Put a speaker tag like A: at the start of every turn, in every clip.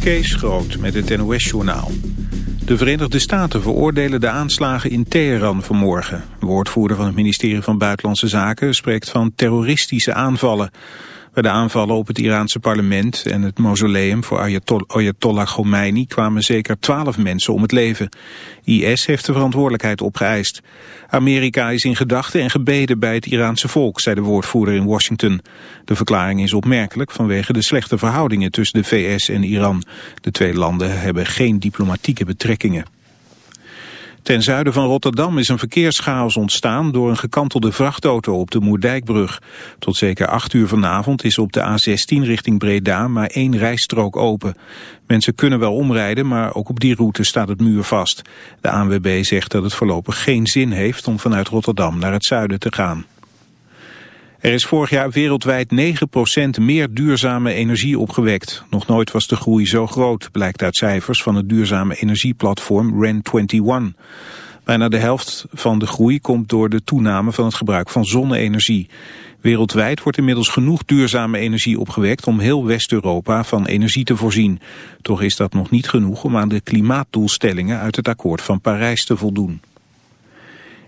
A: Kees Groot met het NOS-journaal. De Verenigde Staten veroordelen de aanslagen in Teheran vanmorgen. De woordvoerder van het ministerie van Buitenlandse Zaken spreekt van terroristische aanvallen. Bij de aanvallen op het Iraanse parlement en het mausoleum voor Ayatollah Khomeini kwamen zeker twaalf mensen om het leven. IS heeft de verantwoordelijkheid opgeëist. Amerika is in gedachten en gebeden bij het Iraanse volk, zei de woordvoerder in Washington. De verklaring is opmerkelijk vanwege de slechte verhoudingen tussen de VS en Iran. De twee landen hebben geen diplomatieke betrekkingen. Ten zuiden van Rotterdam is een verkeerschaos ontstaan door een gekantelde vrachtauto op de Moerdijkbrug. Tot zeker acht uur vanavond is op de A16 richting Breda maar één rijstrook open. Mensen kunnen wel omrijden, maar ook op die route staat het muur vast. De ANWB zegt dat het voorlopig geen zin heeft om vanuit Rotterdam naar het zuiden te gaan. Er is vorig jaar wereldwijd 9% meer duurzame energie opgewekt. Nog nooit was de groei zo groot, blijkt uit cijfers van het duurzame energieplatform REN21. Bijna de helft van de groei komt door de toename van het gebruik van zonne-energie. Wereldwijd wordt inmiddels genoeg duurzame energie opgewekt om heel West-Europa van energie te voorzien. Toch is dat nog niet genoeg om aan de klimaatdoelstellingen uit het akkoord van Parijs te voldoen.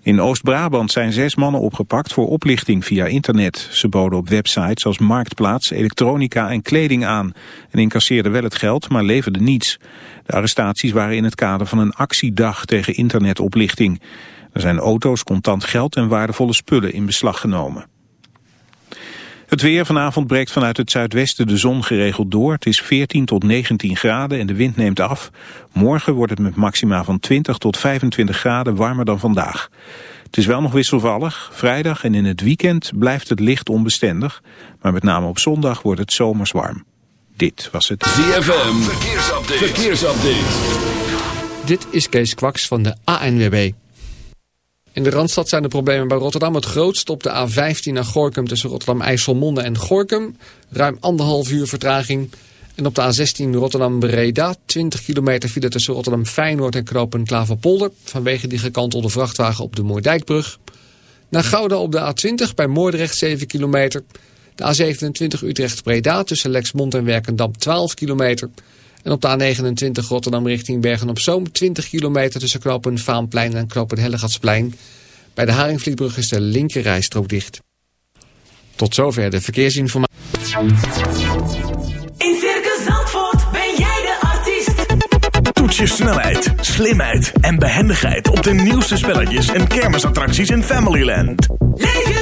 A: In Oost-Brabant zijn zes mannen opgepakt voor oplichting via internet. Ze boden op websites als Marktplaats, elektronica en kleding aan. En incasseerden wel het geld, maar leverden niets. De arrestaties waren in het kader van een actiedag tegen internetoplichting. Er zijn auto's, contant geld en waardevolle spullen in beslag genomen. Het weer vanavond breekt vanuit het zuidwesten de zon geregeld door. Het is 14 tot 19 graden en de wind neemt af. Morgen wordt het met maxima van 20 tot 25 graden warmer dan vandaag. Het is wel nog wisselvallig. Vrijdag en in het weekend blijft het licht onbestendig. Maar met name op zondag wordt het zomers warm. Dit was het
B: ZFM Verkeersupdate. Verkeersupdate.
C: Dit is Kees Kwaks van de ANWB. In de Randstad zijn de problemen bij Rotterdam het grootst. Op de A15 naar Gorkum tussen Rotterdam-IJsselmonde en Gorkum. Ruim anderhalf uur vertraging. En op de A16 Rotterdam-Breda. 20 kilometer file tussen Rotterdam-Feyenoord en Knopen Klaverpolder. Vanwege die gekantelde vrachtwagen op de Moordijkbrug. Naar Gouda op de A20 bij Moordrecht 7 kilometer. De A27 Utrecht-Breda tussen Lexmond en Werkendam 12 kilometer. En op de A29 Rotterdam richting Bergen-op-Zoom 20 kilometer tussen knopen Vaanplein en knopen Hellegatsplein. Bij de Haringvlietbrug is de linkerrijstrook dicht. Tot zover de verkeersinformatie.
D: In Circus Zandvoort ben jij de artiest.
E: Toets je snelheid, slimheid en behendigheid op de nieuwste spelletjes en kermisattracties in Familyland.
D: Leef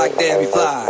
F: Like Debbie Fly.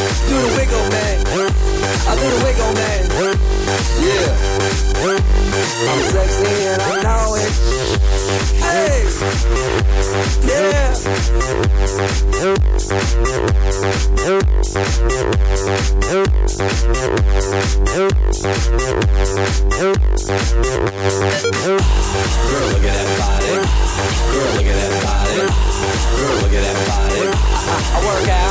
F: Do the wiggle, man. Do the wiggle, man. Yeah. I'm sexy and I know it. Hey. Yeah. Girl, look at that body. Girl, look at that body. Girl, look at that body. I, I work out.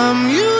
G: my music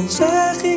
D: al zeg ik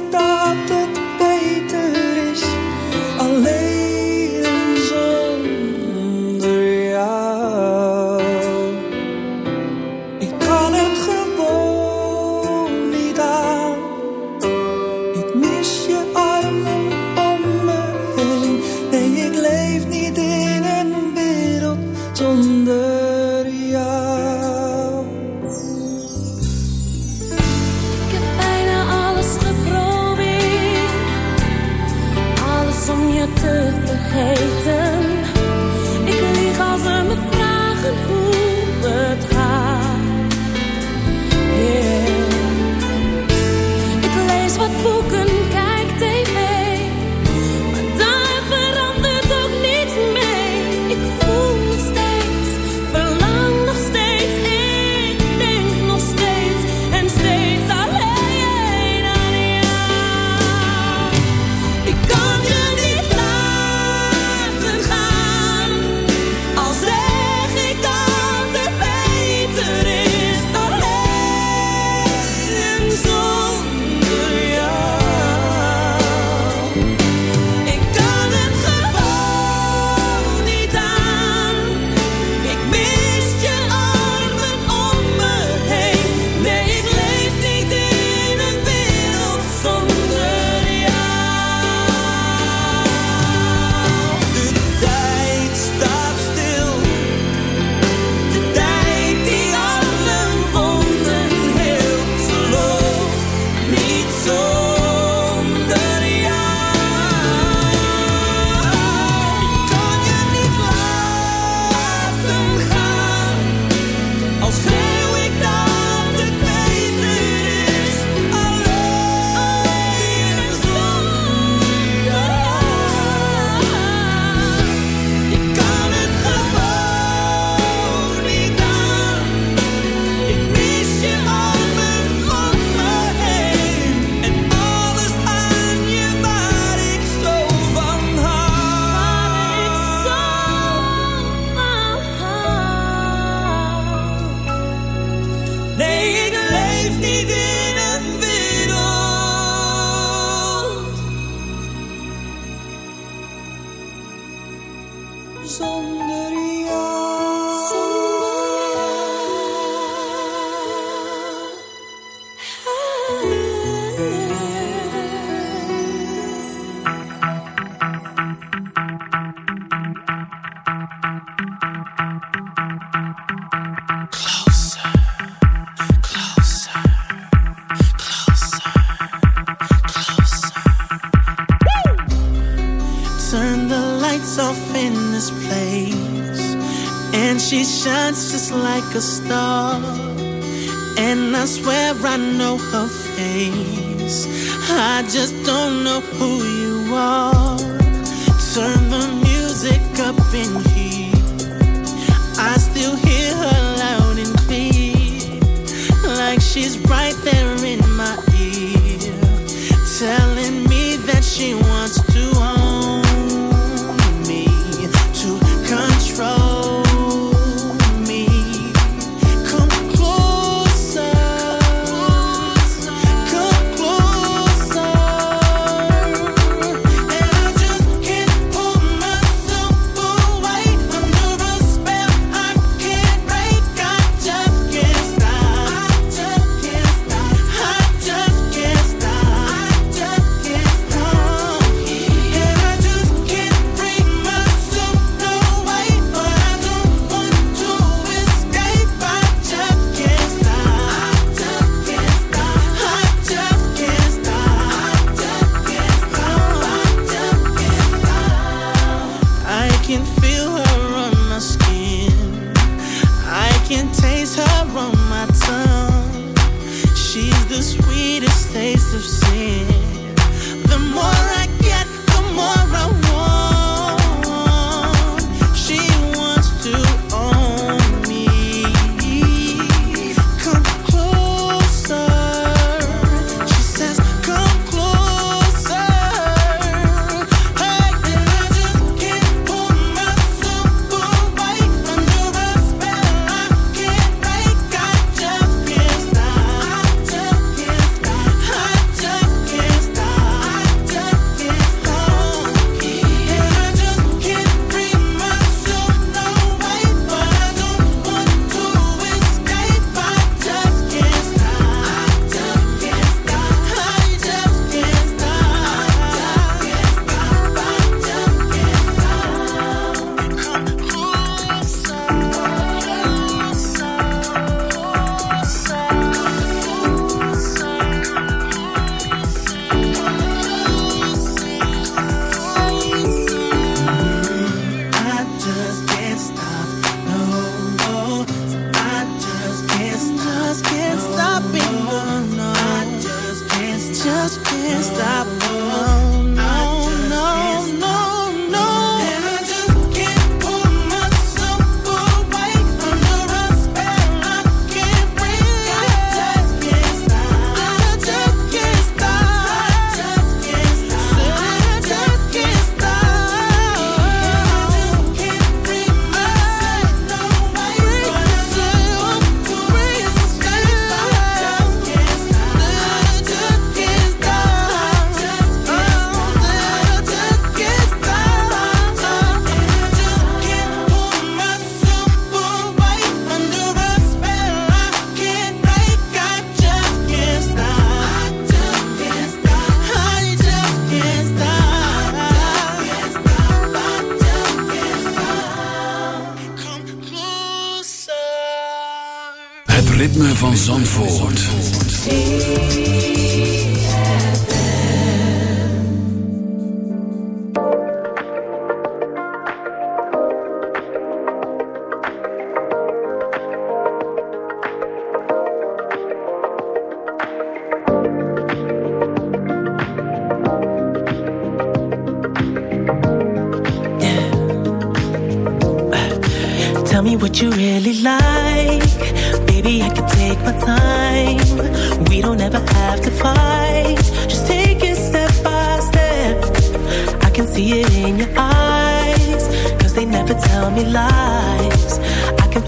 H: run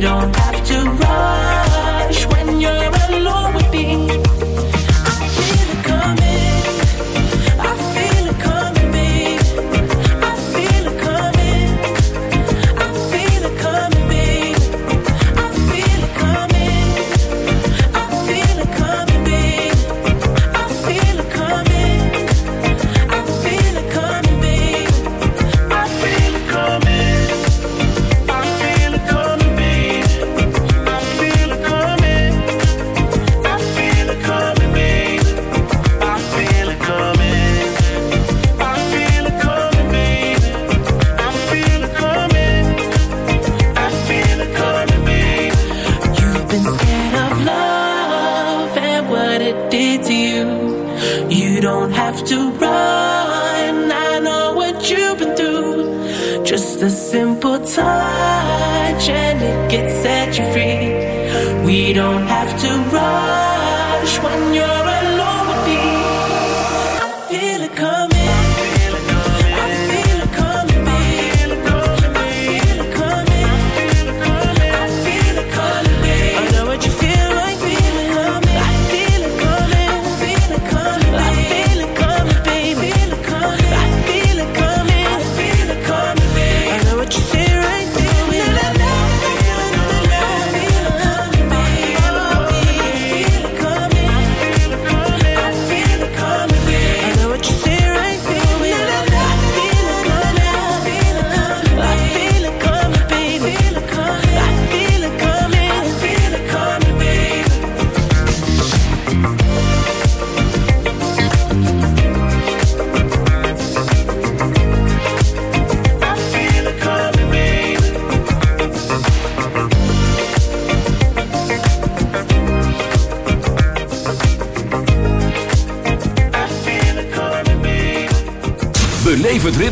I: don't have to run.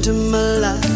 J: To my
D: life.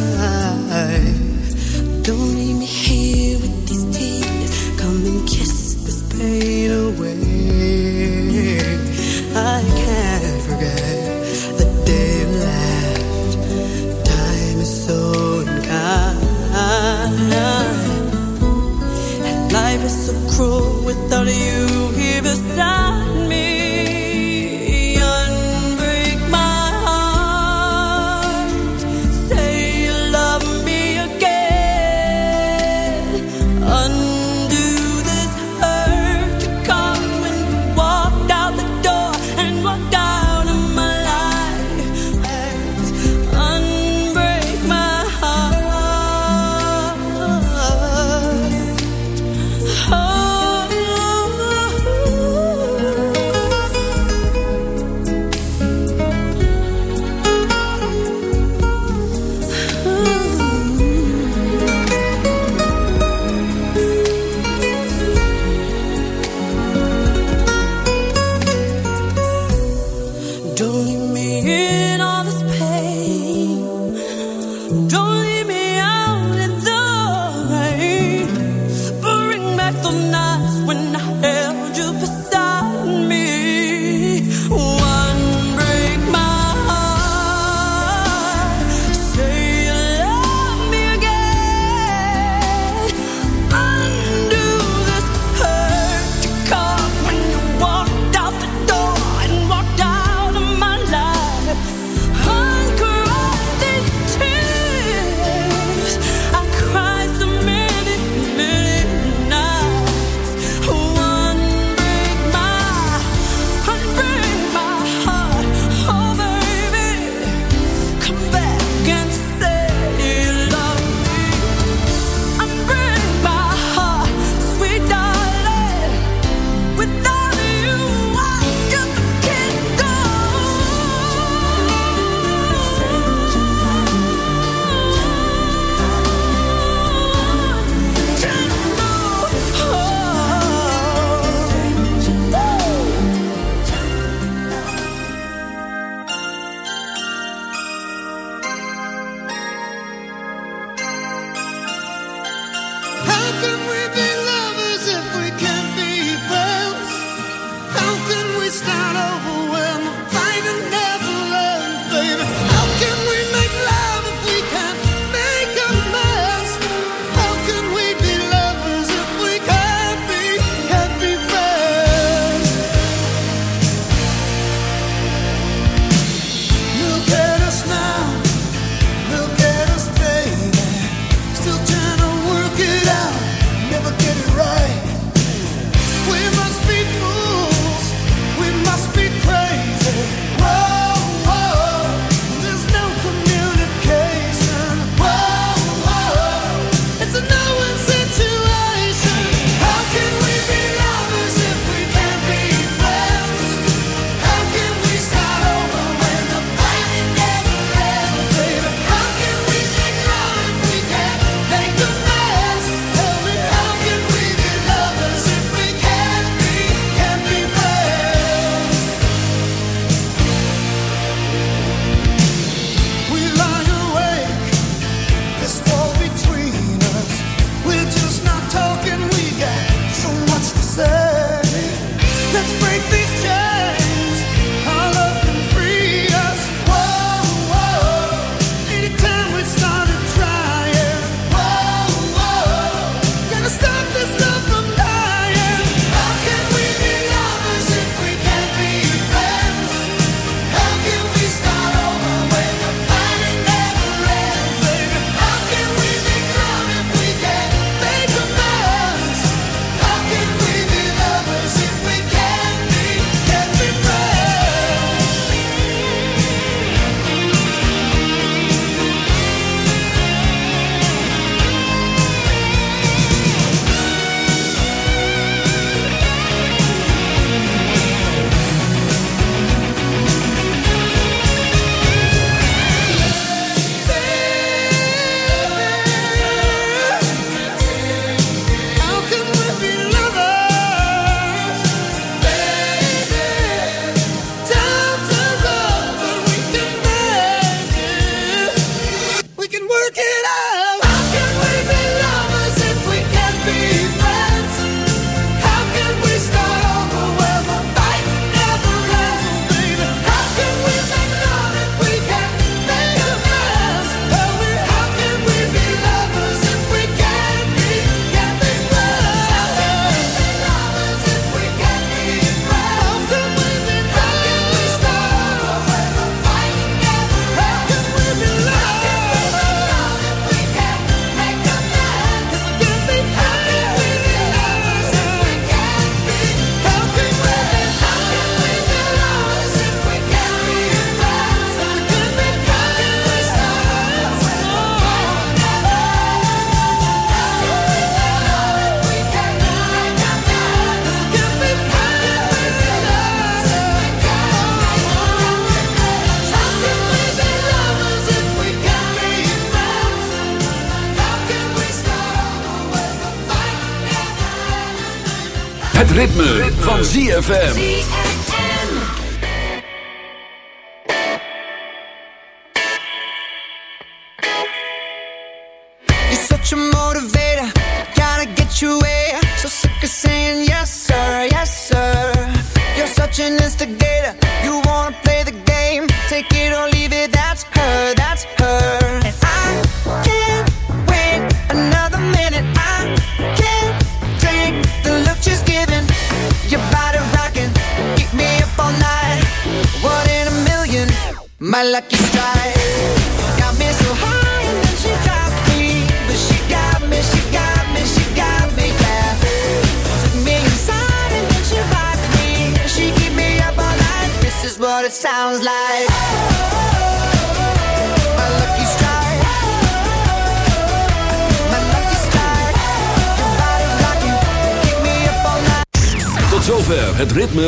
B: van ZFM.